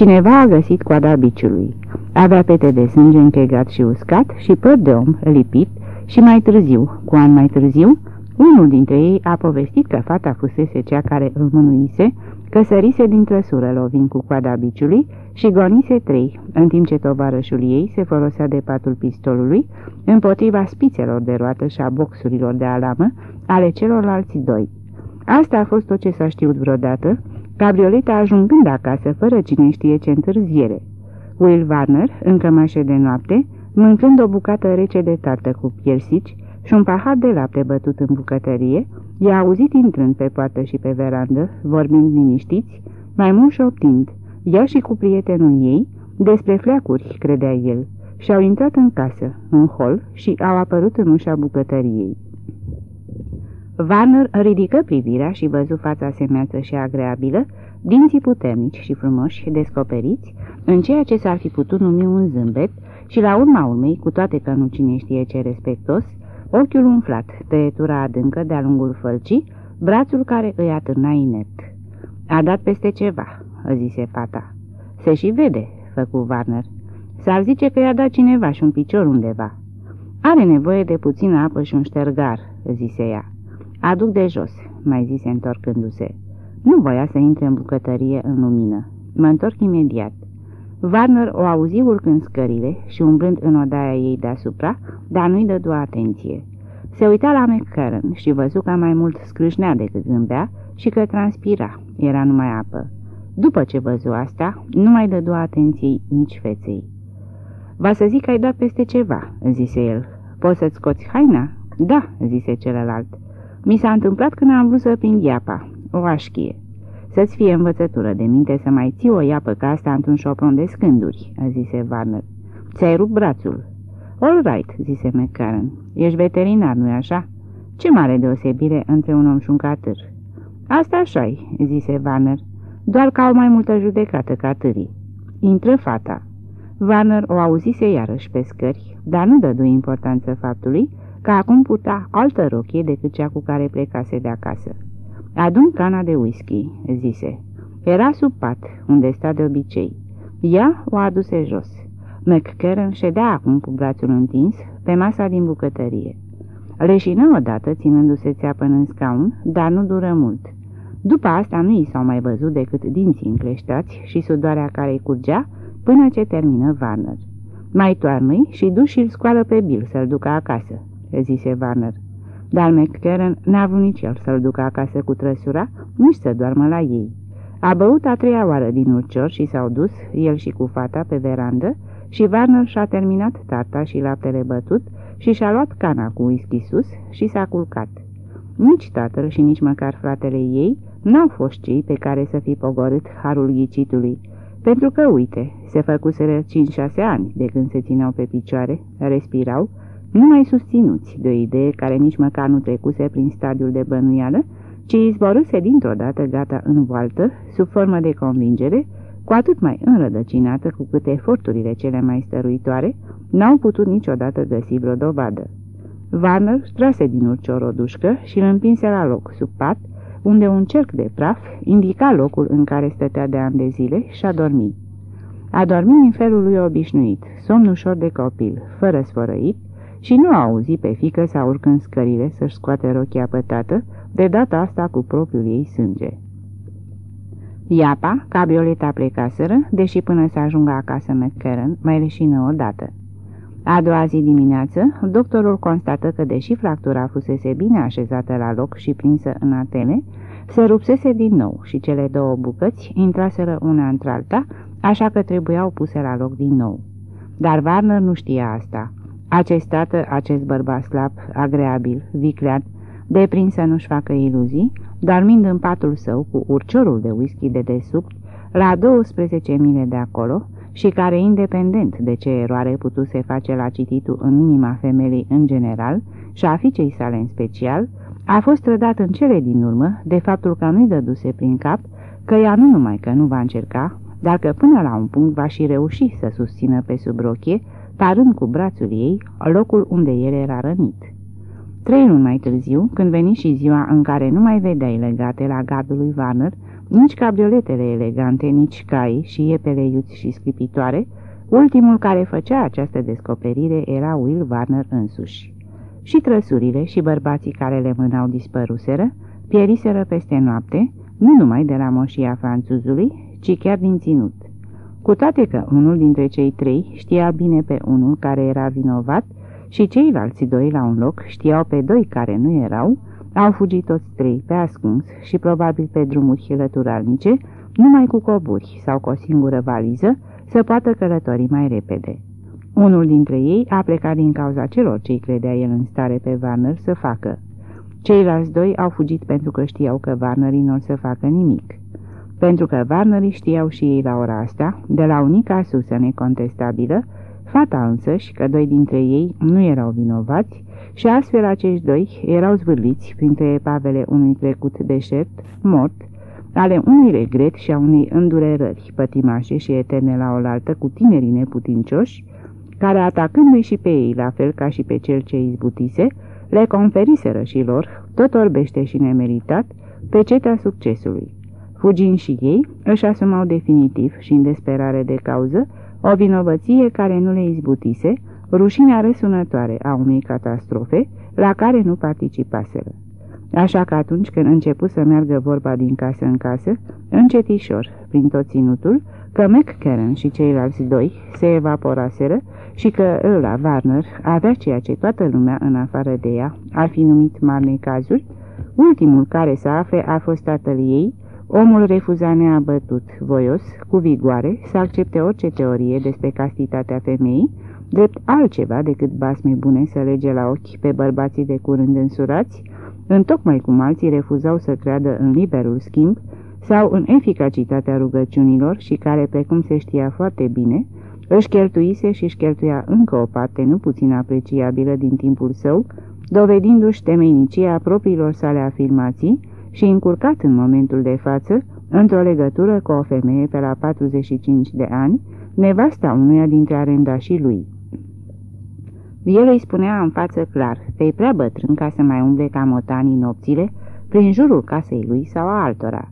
Cineva a găsit coada biciului. Avea pete de sânge închegat și uscat și păr de om lipit și mai târziu, cu an mai târziu, unul dintre ei a povestit că fata fusese cea care îl mânuise, că sărise din trăsură lovind cu coada biciului și gonise trei, în timp ce tovarășul ei se folosea de patul pistolului împotriva spițelor de roată și a boxurilor de alamă ale celorlalți doi. Asta a fost tot ce s-a știut vreodată, cabrioleta ajungând acasă fără cine știe ce întârziere. Will Warner, în cămașe de noapte, mâncând o bucată rece de tartă cu piersici și un pahar de lapte bătut în bucătărie, i-a auzit intrând pe poartă și pe verandă, vorbind liniștiți, mai mult și optind, ea și cu prietenul ei, despre fleacuri, credea el, și-au intrat în casă, în hol, și au apărut în ușa bucătăriei. Warner ridică privirea și văzu fața semeață și agreabilă, dinții puternici și frumoși descoperiți, în ceea ce s-ar fi putut numi un zâmbet, și la urma urmei, cu toate că nu cine știe ce respectos, ochiul umflat, tăietura adâncă de-a lungul fălcii, brațul care îi atârna inert. A dat peste ceva, zise fata. Se și vede, făcu Warner. S-ar zice că i-a dat cineva și un picior undeva. Are nevoie de puțină apă și un ștergar, zise ea. Aduc de jos, mai zise întorcându-se. Nu voia să intre în bucătărie în lumină. Mă întorc imediat. Warner o auzi urcând scările și umblând în odaia ei deasupra, dar nu-i dădu atenție. Se uita la McCarran și văzu că mai mult scrâșnea decât zâmbea și că transpira. Era numai apă. După ce văzu asta, nu mai dădu atenției nici feței. Va să zic că ai dat peste ceva," zise el. Poți să-ți scoți haina?" Da," zise celălalt. Mi s-a întâmplat când am vrut să prind iapa, o așchie. Să-ți fie învățătură de minte să mai ții o iapă ca asta într-un șopron de scânduri, zise Warner. Ți-ai rupt brațul. All right, zise McCarran. Ești veterinar, nu-i așa? Ce mare deosebire între un om și un catâr. Asta așa zise Warner, doar că au mai multă judecată ca târii. Intră fata. Warner o auzise iarăși pe scări, dar nu dădu importanță faptului că acum putea altă rochie decât cea cu care plecase de acasă. Adun cana de whisky," zise. Era sub pat, unde sta de obicei. Ea o aduse jos. McCarran ședea acum cu brațul întins pe masa din bucătărie. Leșină odată, ținându-se țeapă în scaun, dar nu dură mult. După asta nu i s-au mai văzut decât dinții încleștați și sudoarea care îi curgea până ce termină Warner. Mai toarnă și du și-l scoală pe Bill să-l ducă acasă zise Warner. Dar McCarran n-a vrut nici el să-l ducă acasă cu trăsura, nici să doarmă la ei. A băut a treia oară din urcior și s-au dus, el și cu fata, pe verandă și Warner și-a terminat tarta și laptele bătut și și-a luat cana cu whisky sus și s-a culcat. Nici tatăl și nici măcar fratele ei n-au fost cei pe care să fi pogorât harul ghicitului, pentru că, uite, se făcuseră 5-6 ani de când se țineau pe picioare, respirau, numai susținuți de o idee care nici măcar nu trecuse prin stadiul de bănuială, ci izborâse dintr-o dată gata în voaltă, sub formă de convingere, cu atât mai înrădăcinată cu câte eforturile cele mai stăruitoare n-au putut niciodată găsi vreo dovadă. Warner trase din urcior o dușcă și îl împinse la loc, sub pat, unde un cerc de praf indica locul în care stătea de ani de zile și a dormit. A dormit în felul lui obișnuit, somn ușor de copil, fără sfărăit, și nu a auzit pe fică să urcând scările să-și scoate rochia pătată, de data asta cu propriul ei sânge. Iapa, cabrioleta plecaseră, deși până să ajungă acasă McCarran, mai leșină odată. A doua zi dimineață, doctorul constată că, deși fractura fusese bine așezată la loc și prinsă în atene, se rupsese din nou și cele două bucăți intraseră una într-alta, așa că trebuiau puse la loc din nou. Dar Warner nu știa asta. Acest tată, acest bărbat slab, agreabil, viclean, deprins să nu-și facă iluzii, dormind în patul său cu urciorul de whisky de desubt, la 12 mile de acolo, și care, independent de ce eroare putuse face la cititul în inima femelei în general și a fiicei sale în special, a fost trădat în cele din urmă de faptul că nu-i dăduse prin cap că ea nu numai că nu va încerca, dar că până la un punct va și reuși să susțină pe sub rochie parând cu brațul ei locul unde el era rănit. Trei luni mai târziu, când veni și ziua în care nu mai vedeai legate la gardul lui Warner nici cabrioletele elegante, nici cai și iepele iuți și scripitoare, ultimul care făcea această descoperire era Will Warner însuși. Și trăsurile și bărbații care le mânau dispăruseră, pieriseră peste noapte, nu numai de la moșia franțuzului, ci chiar din ținut. Cu toate că unul dintre cei trei știa bine pe unul care era vinovat și ceilalți doi la un loc știau pe doi care nu erau, au fugit toți trei pe ascuns și probabil pe drumuri lăturalnice, numai cu coburi sau cu o singură valiză, să poată călători mai repede. Unul dintre ei a plecat din cauza celor ce credea el în stare pe Warner să facă. Ceilalți doi au fugit pentru că știau că Warnerii nu o să facă nimic. Pentru că Warnerii știau și ei la ora asta, de la unica susă necontestabilă, fata însăși că doi dintre ei nu erau vinovați și astfel acești doi erau zvârliți printre epavele unui trecut deșert, mort, ale unui regret și a unei îndurerări pătimașe și eterne la oaltă cu tinerii neputincioși, care atacându-i și pe ei la fel ca și pe cel ce izbutise, le conferiseră și lor, tot orbește și nemeritat, pe cetea succesului. Fugind și ei, își asumau definitiv și în desperare de cauză o vinovăție care nu le izbutise, rușinea răsunătoare a unei catastrofe la care nu participaseră. Așa că atunci când început să meargă vorba din casă în casă, încetișor, prin tot ținutul, că McCarran și ceilalți doi se evaporaseră și că ăla, Warner, avea ceea ce toată lumea în afară de ea ar fi numit mari cazuri, ultimul care să afle a fost tatăl ei, omul refuza neabătut, voios, cu vigoare, să accepte orice teorie despre castitatea femeii, drept altceva decât basme bune să lege la ochi pe bărbații de curând însurați, întocmai cum alții refuzau să creadă în liberul schimb sau în eficacitatea rugăciunilor și care, precum se știa foarte bine, își cheltuise și își cheltuia încă o parte nu puțin apreciabilă din timpul său, dovedindu-și temeinicia propriilor sale afirmații și încurcat în momentul de față într-o legătură cu o femeie pe la 45 de ani, nevasta unuia dintre arendașii lui. El îi spunea în față clar, pe prea bătrân ca să mai umble ca motanii nopțile, prin jurul casei lui sau a altora.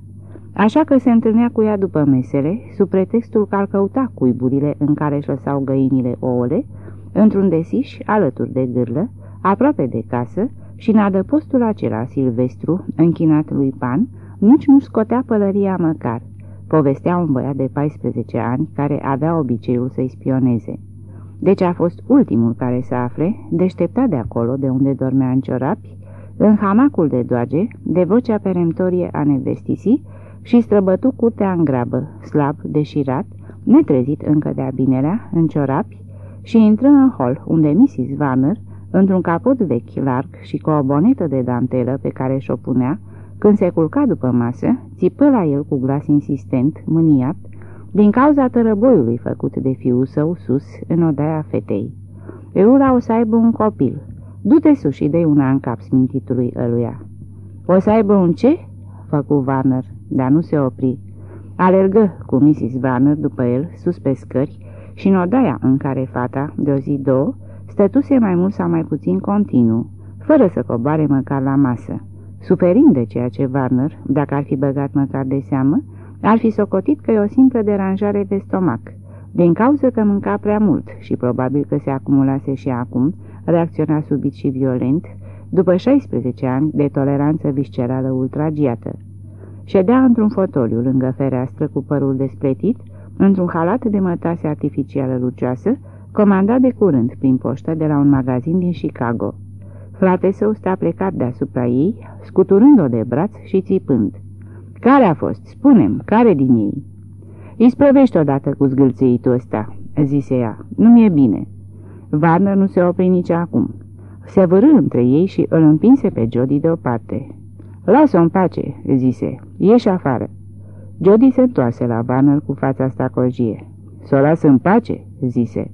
Așa că se întâlnea cu ea după mesele, sub pretextul că ar căuta cuiburile în care își lăsau găinile ouăle, într-un desiș alături de gârlă, aproape de casă, și în adăpostul acela silvestru, închinat lui Pan, nici nu scotea pălăria măcar. Povestea un băiat de 14 ani care avea obiceiul să-i spioneze. Deci a fost ultimul care să afle, deșteptat de acolo de unde dormea în ciorapi, în hamacul de doage, de vocea peremptorie a nevestisii și străbătu curtea în grabă, slab, deșirat, netrezit încă de-a binelea, în ciorapi, și intră în hol, unde Mrs. Vanner, într-un capot vechi larg și cu o bonetă de dantelă pe care și-o punea, când se culca după masă, țipă la el cu glas insistent, mâniat, din cauza tărăboiului făcut de fiul său sus în odaia fetei. Eura o să aibă un copil. Du-te sus și dă una în cap smintitului ăluia. O să aibă un ce?" făcu Warner, dar nu se opri. Alergă cu Mrs. Warner după el, sus pe scări, și în odaia în care fata, de o zi două, stătuse mai mult sau mai puțin continuu, fără să coboare măcar la masă, suferind de ceea ce Warner, dacă ar fi băgat măcar de seamă, ar fi socotit că e o simplă deranjare de stomac, din cauza că mânca prea mult și probabil că se acumulase și acum, reacționa subit și violent, după 16 ani de toleranță viscerală ultragiată. Ședea într-un fotoliu lângă fereastră cu părul despletit, într-un halat de mătase artificială lucioasă, comandat de curând prin poștă de la un magazin din Chicago. Frate său sta plecat deasupra ei, scuturând-o de braț și țipând. Care a fost? Spunem, care din ei?" Îi sprăvești odată cu zgâlțeitul ăsta," zise ea. Nu mi-e bine." Warner nu se opri nici acum. Se vârâ între ei și îl împinse pe Jody deoparte. Lasă-o în pace," zise. Ieși afară." Jody se întoarse la Warner cu fața asta cojie. S-o lasă în pace?" zise.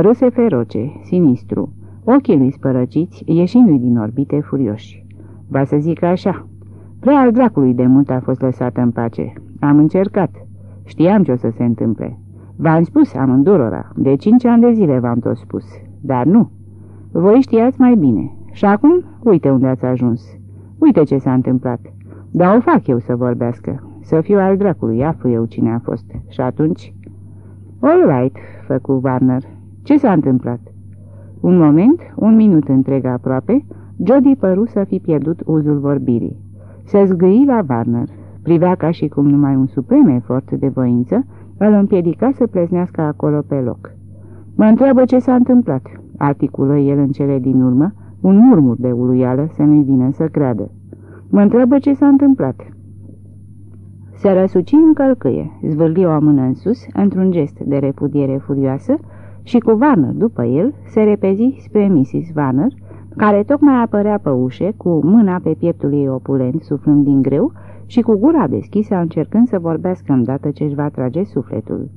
Râse feroce, sinistru, ochii lui spărăciți, ieșindu-i din orbite furioși. Va să zic așa, prea al dracului de mult a fost lăsată în pace. Am încercat. Știam ce o să se întâmple. V-am spus amândurora, de cinci ani de zile v-am tot spus, dar nu. Voi știați mai bine. Și acum, uite unde ați ajuns. Uite ce s-a întâmplat. Dar o fac eu să vorbească. Să fiu al dracului, aflu eu cine a fost. Și atunci... All right, făcu Warner. Ce s-a întâmplat? Un moment, un minut întreg aproape, Jody păru să fi pierdut uzul vorbirii. Se zgâi la Warner. Privea ca și cum numai un suprem efort de voință îl împiedica să pleznească acolo pe loc. Mă întreabă ce s-a întâmplat, articulă el în cele din urmă, un murmur de uluială să nu-i vină să creadă. Mă întreabă ce s-a întâmplat. Se răsuci în călcâie, zvârli o mână în sus, într-un gest de repudiere furioasă, și cu Warner după el se repezi spre Mrs. Warner, care tocmai apărea pe ușe, cu mâna pe pieptul ei opulent, suflând din greu, și cu gura deschisă încercând să vorbească îndată ce își va trage sufletul.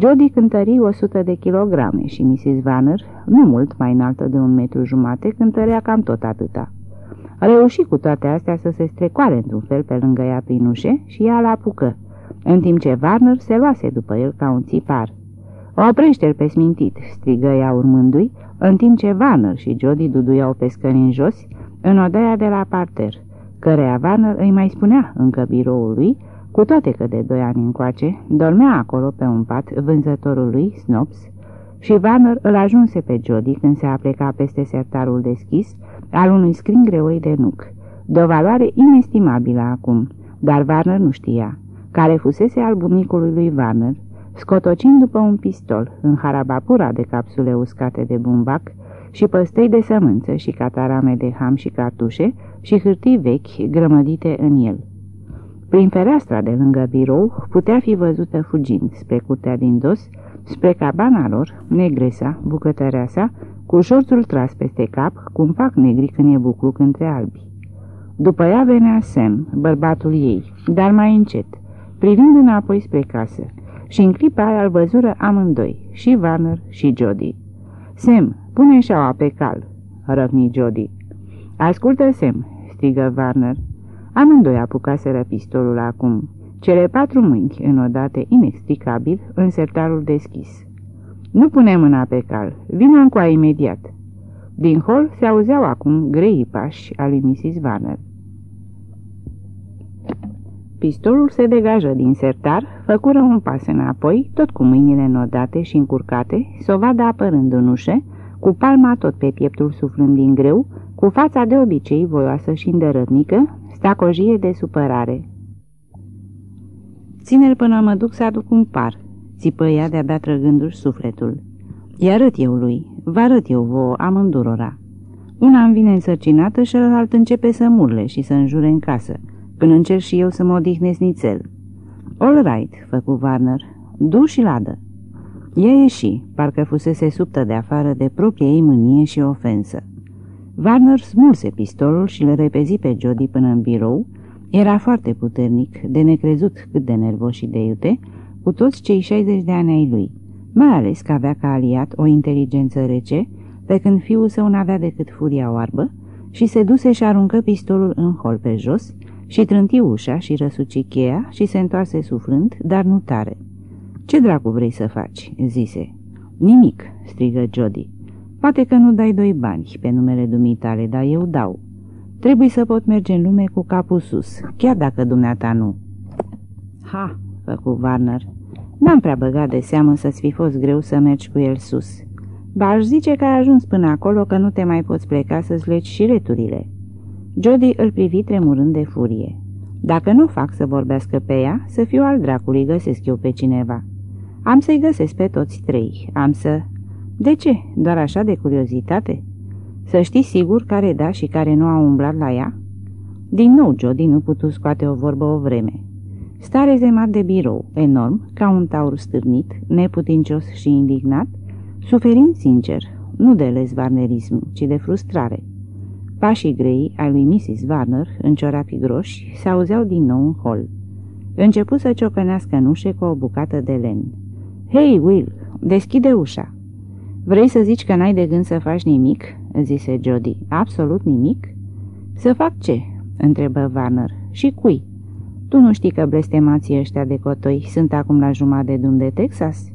Jody cântări 100 de kilograme și Mrs. Vanner, nu mult mai înaltă de un metru jumate, cântărea cam tot atâta. Reuși cu toate astea să se strecoare într-un fel pe lângă ea prin ușe și ea la apucă, în timp ce Warner se luase după el ca un țipar. Oprește-l pe smintit!" strigă ea urmându-i, în timp ce Warner și Jody duduiau pe scări în jos, în odaia de la parter, căreia Warner îi mai spunea încă biroul lui, cu toate că de doi ani încoace, dormea acolo pe un pat vânzătorul lui, Snops, și Warner îl ajunse pe Jody când se apleca peste sertarul deschis al unui scrin greoi de nuc, de o valoare inestimabilă acum, dar Warner nu știa, care fusese al bunicului lui Warner, scotocind după un pistol în harabapura de capsule uscate de bumbac și păstei de sămânță și catarame de ham și cartușe și hârtii vechi grămădite în el. Prin fereastra de lângă birou putea fi văzută fugind spre curtea din dos, spre cabana lor, negresa, bucătăreasa, cu șorțul tras peste cap, cum fac negri când e bucluc între albi. După ea venea Sam, bărbatul ei, dar mai încet, privind înapoi spre casă, și în clipa aia îl văzură amândoi, și Warner și Jody. Sam, pune șaua pe cal, răvni Jody. Ascultă, Sam, strigă Warner. Amândoi apucaseră pistolul acum, cele patru mâini înodate inextricabil în sertarul deschis. Nu pune mâna pe cal, vină încoa imediat. Din hol se auzeau acum grei pași al lui Mrs. Warner. Pistolul se degajă din sertar, făcură un pas înapoi, tot cu mâinile nodate și încurcate, să o vadă apărând în ușe, cu palma tot pe pieptul suflând din greu, cu fața de obicei voioasă și îndărătnică, stacojie de supărare. Ține-l până mă duc să aduc un par, țipă ea de-abia trăgându-și sufletul. I-arăt eu lui, vă arăt eu vouă amândurora. Una îmi vine însărcinată și celălalt începe să murle și să înjure în casă, când încerc și eu să mă odihnesc nițel. All right, făcu Warner, du și ladă. Ea ieși, parcă fusese subtă de afară de propria ei mânie și ofensă. Warner smulse pistolul și le repezi pe Jody până în birou. Era foarte puternic, de necrezut cât de nervos și de iute, cu toți cei 60 de ani ai lui, mai ales că avea ca aliat o inteligență rece, pe când fiul său n-avea decât furia oarbă, și se duse și aruncă pistolul în hol pe jos și trânti ușa și răsuci cheia și se întoarse suflând, dar nu tare. Ce dracu vrei să faci?" zise. Nimic," strigă Jody. Poate că nu dai doi bani pe numele dumitale, dar eu dau. Trebuie să pot merge în lume cu capul sus, chiar dacă dumneata nu." Ha!" făcu Warner. N-am prea băgat de seamă să-ți fi fost greu să mergi cu el sus. Ba aș zice că ai ajuns până acolo că nu te mai poți pleca să-ți legi și returile." Jody îl privi tremurând de furie. Dacă nu fac să vorbească pe ea, să fiu al dracului, găsesc eu pe cineva. Am să-i găsesc pe toți trei. Am să... De ce? Doar așa de curiozitate? Să știi sigur care da și care nu a umblat la ea? Din nou Jody nu putu scoate o vorbă o vreme. Sta rezemat de birou, enorm, ca un taur stârnit, neputincios și indignat, suferind sincer, nu de lezvarnerism, ci de frustrare. Pașii grei ai lui Mrs. Warner, în ciorapii groși, se auzeau din nou în hol. Începu să ciocănească în ușe cu o bucată de len. Hei, Will, deschide ușa!" Vrei să zici că n-ai de gând să faci nimic?" zise Jody. Absolut nimic?" Să fac ce?" întrebă Warner. Și cui?" Tu nu știi că blestemații ăștia de cotoi sunt acum la jumătate de drum de Texas?"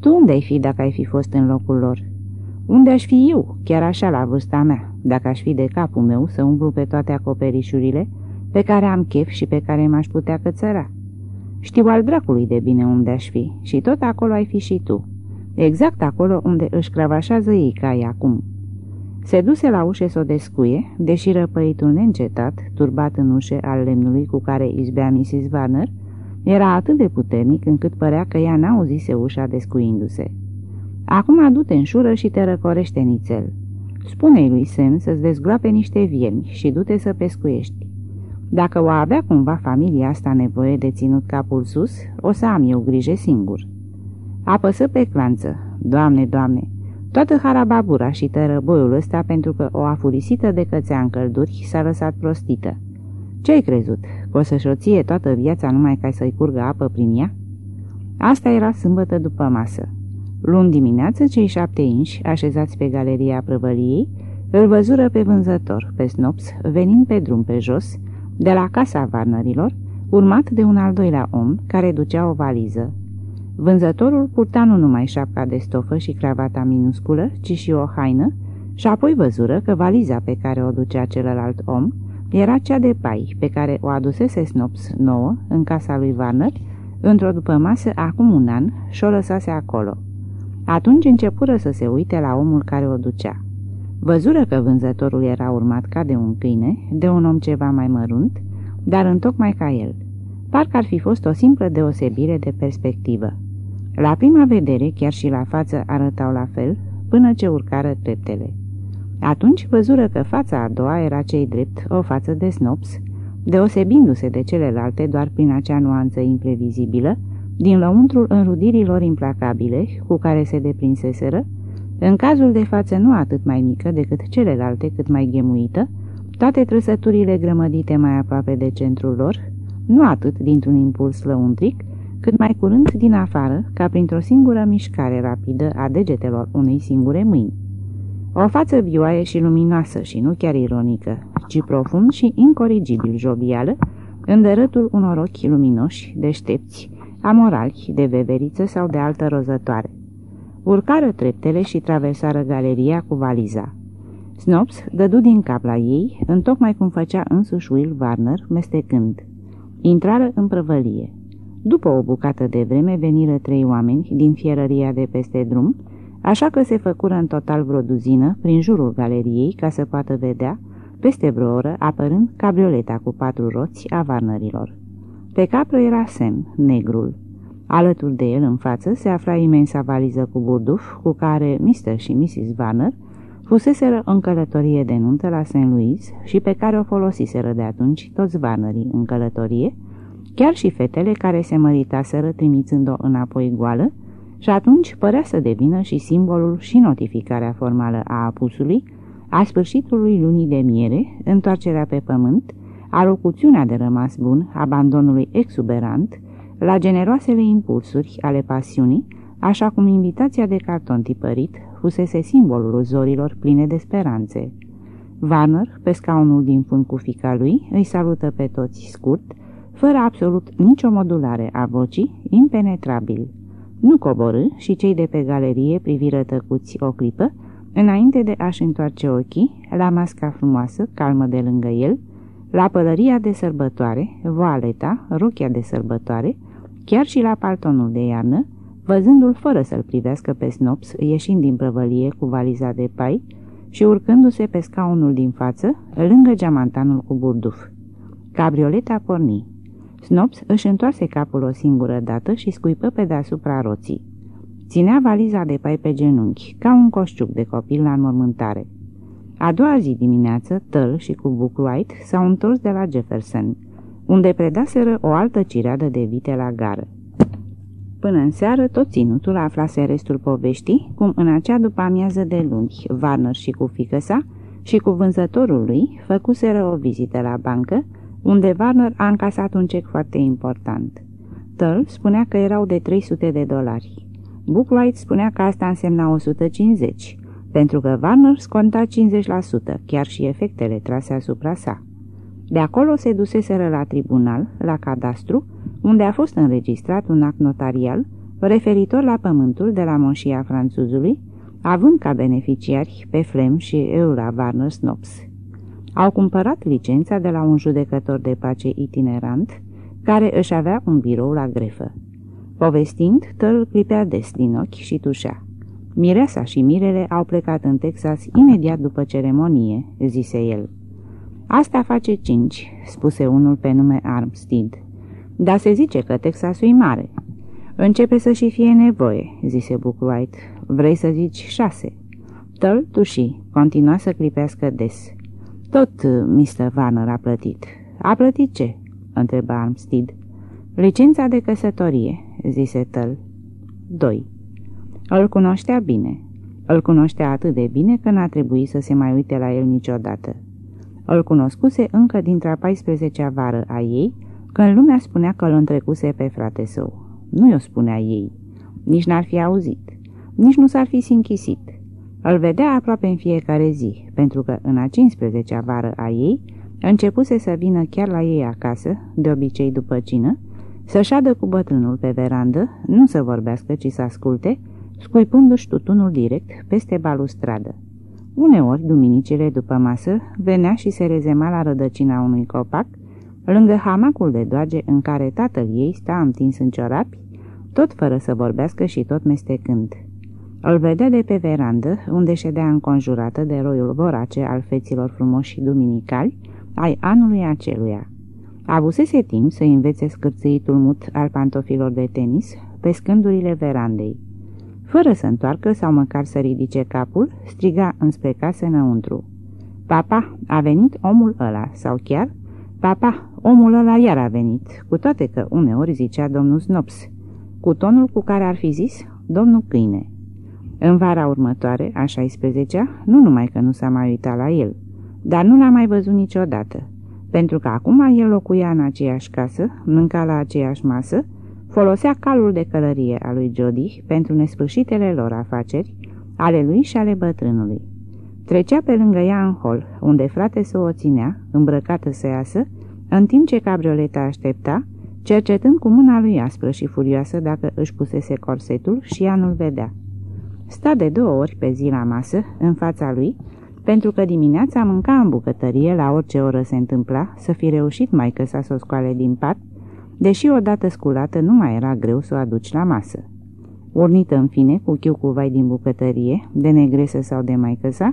Tu unde ai fi dacă ai fi fost în locul lor?" Unde aș fi eu, chiar așa la vârsta mea, dacă aș fi de capul meu să umblu pe toate acoperișurile pe care am chef și pe care m-aș putea cățăra?" Știu al dracului de bine unde aș fi și tot acolo ai fi și tu. Exact acolo unde își cravașează ei cai acum. Se duse la ușă să o descuie, deși răpăitul neîncetat, turbat în ușe al lemnului cu care izbea Mrs. Warner, era atât de puternic încât părea că ea n-auzise ușa descuindu-se. Acum adu-te în șură și te răcorește nițel. Spune-i lui Sam să-ți dezgroape niște viermi și du-te să pescuiești. Dacă o avea cumva familia asta nevoie de ținut capul sus, o să am eu grijă singur. Apăsă pe clanță. Doamne, doamne, toată harababura și tărăboiul ăsta pentru că o afurisită de cățea în călduri s-a lăsat prostită. Ce-ai crezut? Că o să-și o ție toată viața numai ca să-i curgă apă prin ea? Asta era sâmbătă după masă. Luni dimineață, cei șapte inși, așezați pe galeria prăvăliei, îl văzură pe vânzător, pe snops, venind pe drum pe jos, de la casa varnărilor, urmat de un al doilea om care ducea o valiză. Vânzătorul purta nu numai șapca de stofă și cravata minusculă, ci și o haină, și apoi văzură că valiza pe care o ducea celălalt om era cea de pai pe care o adusese Snops nouă în casa lui Warner, într-o după masă acum un an și o lăsase acolo. Atunci începură să se uite la omul care o ducea. Văzură că vânzătorul era urmat ca de un câine, de un om ceva mai mărunt, dar întocmai ca el. Parcă ar fi fost o simplă deosebire de perspectivă. La prima vedere, chiar și la față arătau la fel, până ce urcară treptele. Atunci văzură că fața a doua era cei drept, o față de snops, deosebindu-se de celelalte doar prin acea nuanță imprevizibilă, din lăuntrul înrudirilor implacabile cu care se deprinseseră, în cazul de față nu atât mai mică decât celelalte, cât mai ghemuită, toate trăsăturile grămădite mai aproape de centrul lor, nu atât dintr-un impuls lăuntric, cât mai curând din afară, ca printr-o singură mișcare rapidă a degetelor unei singure mâini. O față vioaie și luminoasă și nu chiar ironică, ci profund și incorrigibil jovială, în dărătul unor ochi luminoși, deștepți, amorali, de veveriță sau de altă rozătoare. Urcară treptele și traversară galeria cu valiza. Snops dădu din cap la ei, întocmai cum făcea însuși Will Warner, mestecând. Intrară în prăvălie. După o bucată de vreme veniră trei oameni din fierăria de peste drum, așa că se făcură în total vreo duzină prin jurul galeriei ca să poată vedea, peste vreo oră, apărând cabrioleta cu patru roți a varnărilor. Pe capră era Sam, negrul. Alături de el, în față, se afla imensa valiză cu burduf, cu care Mr. și Mrs. Warner fuseseră în călătorie de nuntă la St. Louis și pe care o folosiseră de atunci toți Warnerii în călătorie, chiar și fetele care se măritaseră trimițând-o înapoi goală, și atunci părea să devină și simbolul și notificarea formală a apusului, a sfârșitului lunii de miere, întoarcerea pe pământ, alocuțiunea de rămas bun, abandonului exuberant, la generoasele impulsuri ale pasiunii, așa cum invitația de carton tipărit fusese simbolul zorilor pline de speranțe. Warner, pe scaunul din fund cu fica lui, îi salută pe toți scurt, fără absolut nicio modulare a vocii, impenetrabil. Nu coborâ și cei de pe galerie priviră tăcuți o clipă, înainte de a-și întoarce ochii la masca frumoasă, calmă de lângă el, la pălăria de sărbătoare, voaleta, rochia de sărbătoare, chiar și la paltonul de iarnă, văzându-l fără să-l privească pe Snops ieșind din prăvălie cu valiza de pai și urcându-se pe scaunul din față, lângă geamantanul cu burduf. Cabrioleta porni. Snops își întoarse capul o singură dată și scuipă pe deasupra roții. Ținea valiza de pai pe genunchi, ca un coșciuc de copil la înmormântare. A doua zi dimineață, Tăl și cu Buck White s-au întors de la Jefferson, unde predaseră o altă cireadă de vite la gară. Până în seară, tot ținutul aflase restul poveștii, cum în acea după amiază de luni, Warner și cu fică sa și cu vânzătorul lui făcuseră o vizită la bancă, unde Warner a încasat un cec foarte important. Tull spunea că erau de 300 de dolari. Bookwright spunea că asta însemna 150, pentru că Warner sconta 50%, chiar și efectele trase asupra sa. De acolo se duseseră la tribunal, la cadastru, unde a fost înregistrat un act notarial referitor la pământul de la moșia franțuzului, având ca beneficiari pe Flem și Eula Warner Snops. Au cumpărat licența de la un judecător de pace itinerant, care își avea un birou la grefă. Povestind, tăl clipea des din ochi și tușea. Mireasa și mirele au plecat în Texas imediat după ceremonie, zise el. Asta face cinci, spuse unul pe nume Armstead. Dar se zice că Texasul e mare. Începe să și fie nevoie, zise Bookwright. Vrei să zici șase? Tăl tuși, continua să clipească des. Tot Mr. Vanner a plătit. A plătit ce? întreba Armstead. Licența de căsătorie, zise Tăl. 2. Îl cunoștea bine. Îl cunoștea atât de bine că n-a trebuit să se mai uite la el niciodată. Îl cunoscuse încă dintre a 14-a vară a ei, când lumea spunea că îl întrecuse pe frate său. Nu i-o spunea ei. Nici n-ar fi auzit. Nici nu s-ar fi sinchisit. Îl vedea aproape în fiecare zi, pentru că în a 15-a vară a ei începuse să vină chiar la ei acasă, de obicei după cină, să șadă cu bătrânul pe verandă, nu să vorbească, ci să asculte, scuipându-și tutunul direct peste balustradă. Uneori, duminicile după masă, venea și se rezema la rădăcina unui copac, lângă hamacul de doage în care tatăl ei sta întins în ciorapi, tot fără să vorbească și tot mestecând. Îl vedea de pe verandă, unde ședea înconjurată de roiul vorace al feților frumoși și duminicali ai anului aceluia. Avusese timp să învețe scârțâitul mut al pantofilor de tenis pe scândurile verandei. Fără să întoarcă sau măcar să ridice capul, striga înspre casă înăuntru. Papa, a venit omul ăla, sau chiar, Papa, omul ăla iar a venit, cu toate că uneori zicea domnul Snops, cu tonul cu care ar fi zis domnul câine. În vara următoare, a 16-a, nu numai că nu s-a mai uitat la el, dar nu l-a mai văzut niciodată, pentru că acum el locuia în aceeași casă, mânca la aceeași masă, folosea calul de călărie a lui Jody pentru nesfârșitele lor afaceri, ale lui și ale bătrânului. Trecea pe lângă ea în hol, unde frate să o ținea, îmbrăcată să iasă, în timp ce cabrioleta aștepta, cercetând cu mâna lui aspră și furioasă dacă își pusese corsetul și ea nu-l vedea. Sta de două ori pe zi la masă, în fața lui, pentru că dimineața mânca în bucătărie la orice oră se întâmpla să fi reușit mai că să o scoale din pat, deși odată sculată nu mai era greu să o aduci la masă. Urnită în fine cu chiu cu vai din bucătărie, de negresă sau de maică sa,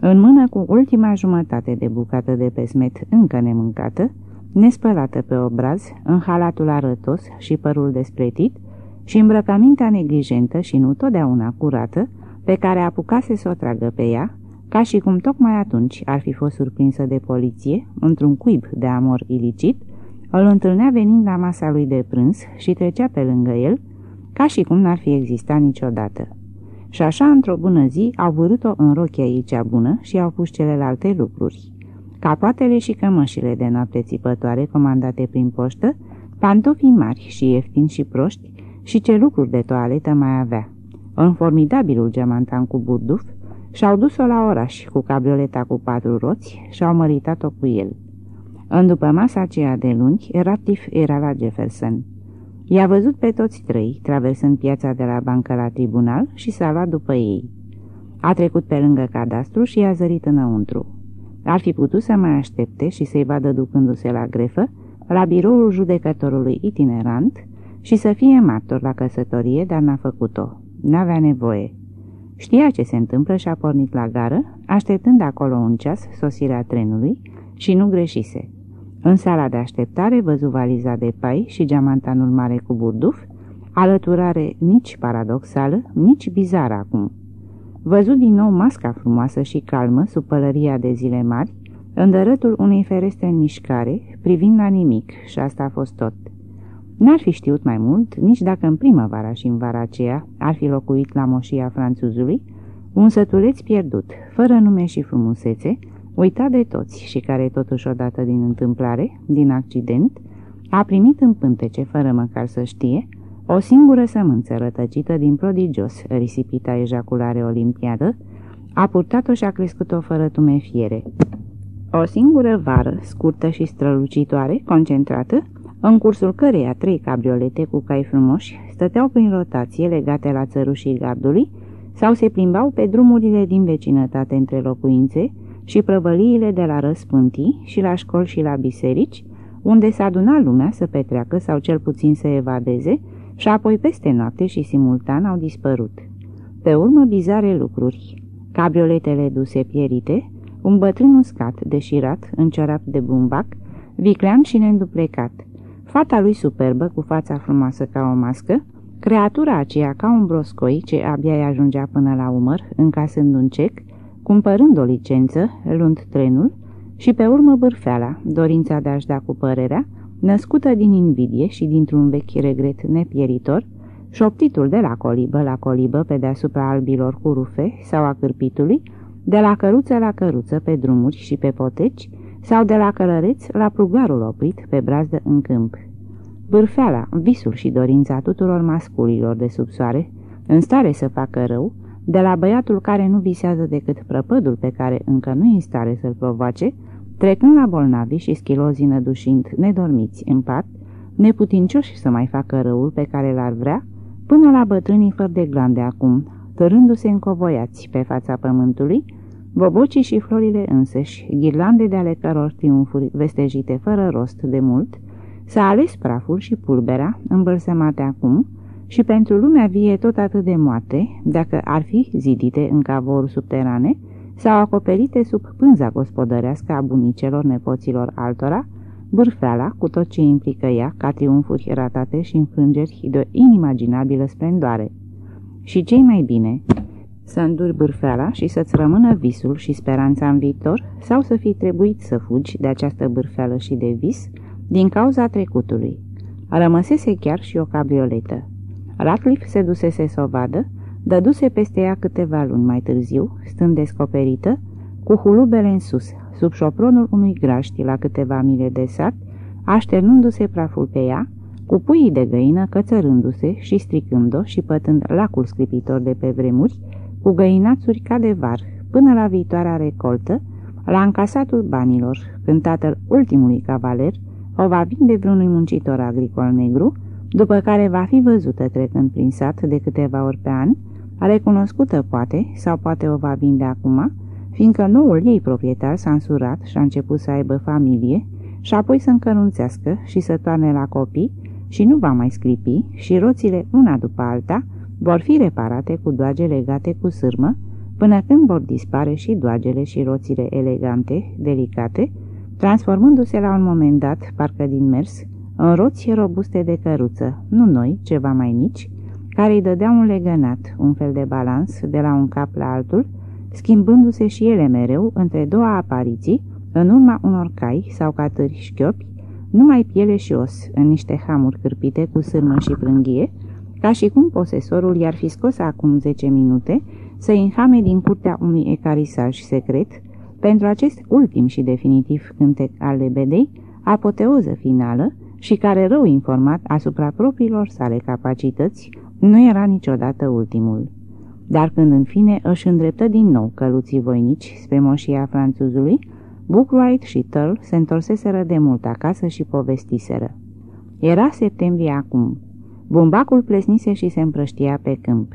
în mână cu ultima jumătate de bucată de pesmet încă nemâncată, nespălată pe obraz, în halatul arătos și părul despretit și îmbrăcămintea neglijentă și nu totdeauna curată, pe care apucase să o tragă pe ea, ca și cum tocmai atunci ar fi fost surprinsă de poliție, într-un cuib de amor ilicit, îl întâlnea venind la masa lui de prânz și trecea pe lângă el, ca și cum n-ar fi existat niciodată. Și așa, într-o bună zi, au vârât-o în rochia ei cea bună și au pus celelalte lucruri. Capoatele și cămășile de noapte țipătoare comandate prin poștă, pantofii mari și ieftini și proști și ce lucruri de toaletă mai avea. În formidabilul geamantan cu burduf și-au dus-o la oraș cu cabrioleta cu patru roți și au măritat-o cu el. În după masa aceea de luni, Ratif era la Jefferson. I-a văzut pe toți trei, traversând piața de la bancă la tribunal și s-a luat după ei. A trecut pe lângă cadastru și i-a zărit înăuntru. Ar fi putut să mai aștepte și să-i vadă ducându-se la grefă, la biroul judecătorului itinerant și să fie martor la căsătorie, dar n-a făcut-o. N-avea nevoie. Știa ce se întâmplă și a pornit la gară, așteptând acolo un ceas sosirea trenului și nu greșise. În sala de așteptare văzu valiza de pai și geamantanul mare cu burduf, alăturare nici paradoxală, nici bizară acum. Văzut din nou masca frumoasă și calmă sub pălăria de zile mari, îndărătul unei ferestre în mișcare, privind la nimic, și asta a fost tot. N-ar fi știut mai mult, nici dacă în primăvara și în vara aceea ar fi locuit la moșia franțuzului, un sătuleț pierdut, fără nume și frumusețe, uitat de toți și care totuși odată din întâmplare, din accident, a primit în pântece, fără măcar să știe, o singură sămânță rătăcită din prodigios risipita ejaculare olimpiadă, a purtat-o și a crescut-o fără tumefiere. O singură vară, scurtă și strălucitoare, concentrată, în cursul căreia trei cabriolete cu cai frumoși stăteau prin rotație legate la țărușii gardului sau se plimbau pe drumurile din vecinătate între locuințe, și prăvăliile de la răspântii și la școli și la biserici, unde s-a adunat lumea să petreacă sau cel puțin să evadeze și apoi peste noapte și simultan au dispărut. Pe urmă bizare lucruri, cabrioletele duse pierite, un bătrân uscat, deșirat, încerap de bumbac, viclean și neînduplecat, fata lui superbă cu fața frumoasă ca o mască, creatura aceea ca un broscoi ce abia îi ajungea până la umăr, încasând un cec, cumpărând o licență, luând trenul, și pe urmă bârfeala, dorința de a-și da cu părerea, născută din invidie și dintr-un vechi regret nepieritor, șoptitul de la colibă la colibă pe deasupra albilor cu rufe sau a cârpitului, de la căruță la căruță pe drumuri și pe poteci, sau de la călăreț la prugarul oprit pe brazdă în câmp. Bârfeala, visul și dorința tuturor masculilor de sub soare, în stare să facă rău, de la băiatul care nu visează decât prăpădul pe care încă nu e în stare să-l provoace, trecând la bolnavi și schilozii nădușind nedormiți în pat, neputincioși să mai facă răul pe care l-ar vrea, până la bătrânii fără de glande acum, târându-se încovoiați pe fața pământului, bobocii și florile însăși, ghirlande de ale căror triumfuri vestejite fără rost de mult, s-a ales praful și pulberea, îmbălsămate acum, și pentru lumea vie tot atât de moarte, dacă ar fi zidite în cavoruri subterane sau acoperite sub pânza gospodărească a bunicelor nepoților altora, bârfeala cu tot ce implică ea ca triumfuri ratate și înfrângeri de o inimaginabilă splendoare. Și cei mai bine, să înduri bârfeala și să-ți rămână visul și speranța în viitor, sau să fii trebuit să fugi de această bârfeală și de vis din cauza trecutului. Rămăsese chiar și o cabrioletă. Ratcliffe se dusese să o vadă, dăduse peste ea câteva luni mai târziu, stând descoperită, cu hulubele în sus, sub șopronul unui graști la câteva mile de sat, așternându-se praful pe ea, cu puii de găină cățărându-se și stricând-o și pătând lacul scripitor de pe vremuri, cu găinațuri ca de var, până la viitoarea recoltă, la încasatul banilor, când tatăl ultimului cavaler o va vinde vreunui muncitor agricol negru, după care va fi văzută trecând prin sat de câteva ori pe an, recunoscută poate, sau poate o va vinde acum, fiindcă noul ei proprietar s-a însurat și a început să aibă familie și apoi să încărunțească și să toarne la copii și nu va mai scripi și roțile una după alta vor fi reparate cu doage legate cu sârmă, până când vor dispare și doagele și roțile elegante, delicate, transformându-se la un moment dat, parcă din mers, în roți robuste de căruță, nu noi, ceva mai mici, care îi dădeau un legănat, un fel de balans, de la un cap la altul, schimbându-se și ele mereu între două apariții, în urma unor cai sau catări șchiopi, numai piele și os, în niște hamuri cârpite cu sârmă și plânghie, ca și cum posesorul i-ar fi scos acum 10 minute să infame din curtea unui ecarisaj secret, pentru acest ultim și definitiv cântec al lebedei, apoteoză finală, și care, rău informat asupra propriilor sale capacități, nu era niciodată ultimul. Dar când în fine își îndreptă din nou căluții voinici spre moșia franțuzului, Bookwright și Turl se întorseseră de mult acasă și povestiseră. Era septembrie acum. Bumbacul plesnise și se împrăștia pe câmp.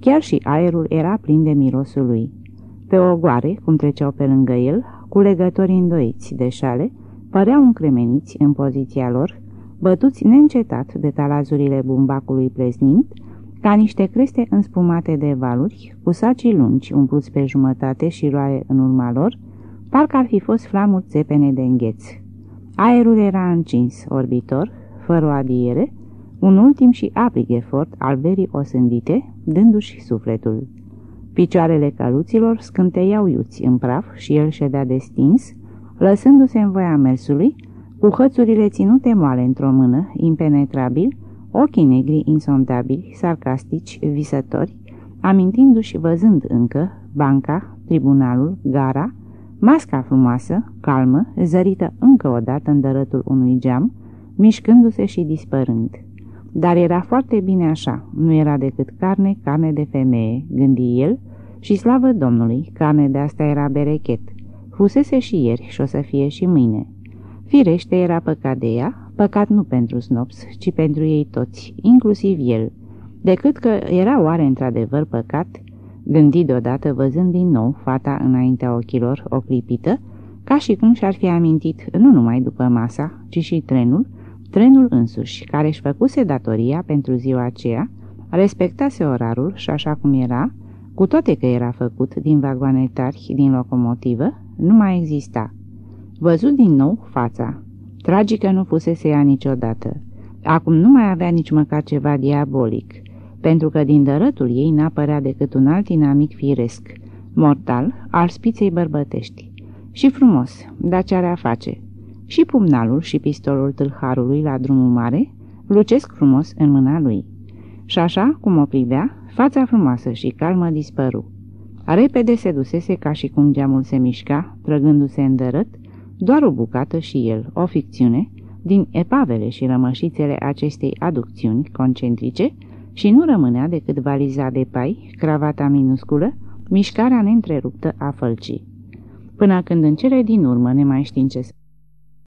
Chiar și aerul era plin de mirosul lui. Pe ogoare, cum treceau pe lângă el, cu legători îndoiți de șale, păreau încremeniți în poziția lor, bătuți neîncetat de talazurile bumbacului pleznind, ca niște creste înspumate de valuri, cu sacii lungi umpluți pe jumătate și roaie în urma lor, parcă ar fi fost flamuri țepene de îngheț. Aerul era încins, orbitor, fără o adiere, un ultim și aprig efort al verii osândite, dându-și sufletul. Picioarele căluților scânteiau iuți în praf și el ședea destins, lăsându-se în voia mersului, cu hățurile ținute moale într-o mână, impenetrabil, ochii negri insondabili, sarcastici, visători, amintindu-și văzând încă banca, tribunalul, gara, masca frumoasă, calmă, zărită încă o dată în dărătul unui geam, mișcându-se și dispărând. Dar era foarte bine așa, nu era decât carne, carne de femeie, gândi el, și slavă Domnului, carne de asta era berechet. Fusese și ieri și o să fie și mâine. Firește era păcat de ea, păcat nu pentru snops, ci pentru ei toți, inclusiv el. Decât că era oare într-adevăr păcat, gândi deodată văzând din nou fata înaintea ochilor, o clipită, ca și cum și-ar fi amintit nu numai după masa, ci și trenul, trenul însuși, care își făcuse datoria pentru ziua aceea, respectase orarul și așa cum era, cu toate că era făcut din vagoane tari din locomotivă, nu mai exista. Văzut din nou fața. Tragică nu fusese ea niciodată. Acum nu mai avea nici măcar ceva diabolic, pentru că din dărătul ei n-apărea decât un alt inamic firesc, mortal, al spiței bărbătești. Și frumos, dar ce are a face? Și pumnalul și pistolul tâlharului la drumul mare lucesc frumos în mâna lui. Și așa, cum o privea, fața frumoasă și calmă dispăru. Repede se dusese ca și cum geamul se mișca, trăgându-se în dărât, doar o bucată și el, o ficțiune, din epavele și rămășițele acestei aducțiuni concentrice și nu rămânea decât valiza de pai, cravata minusculă, mișcarea neîntreruptă a fălcii. Până când în cele din urmă ne mai știm ce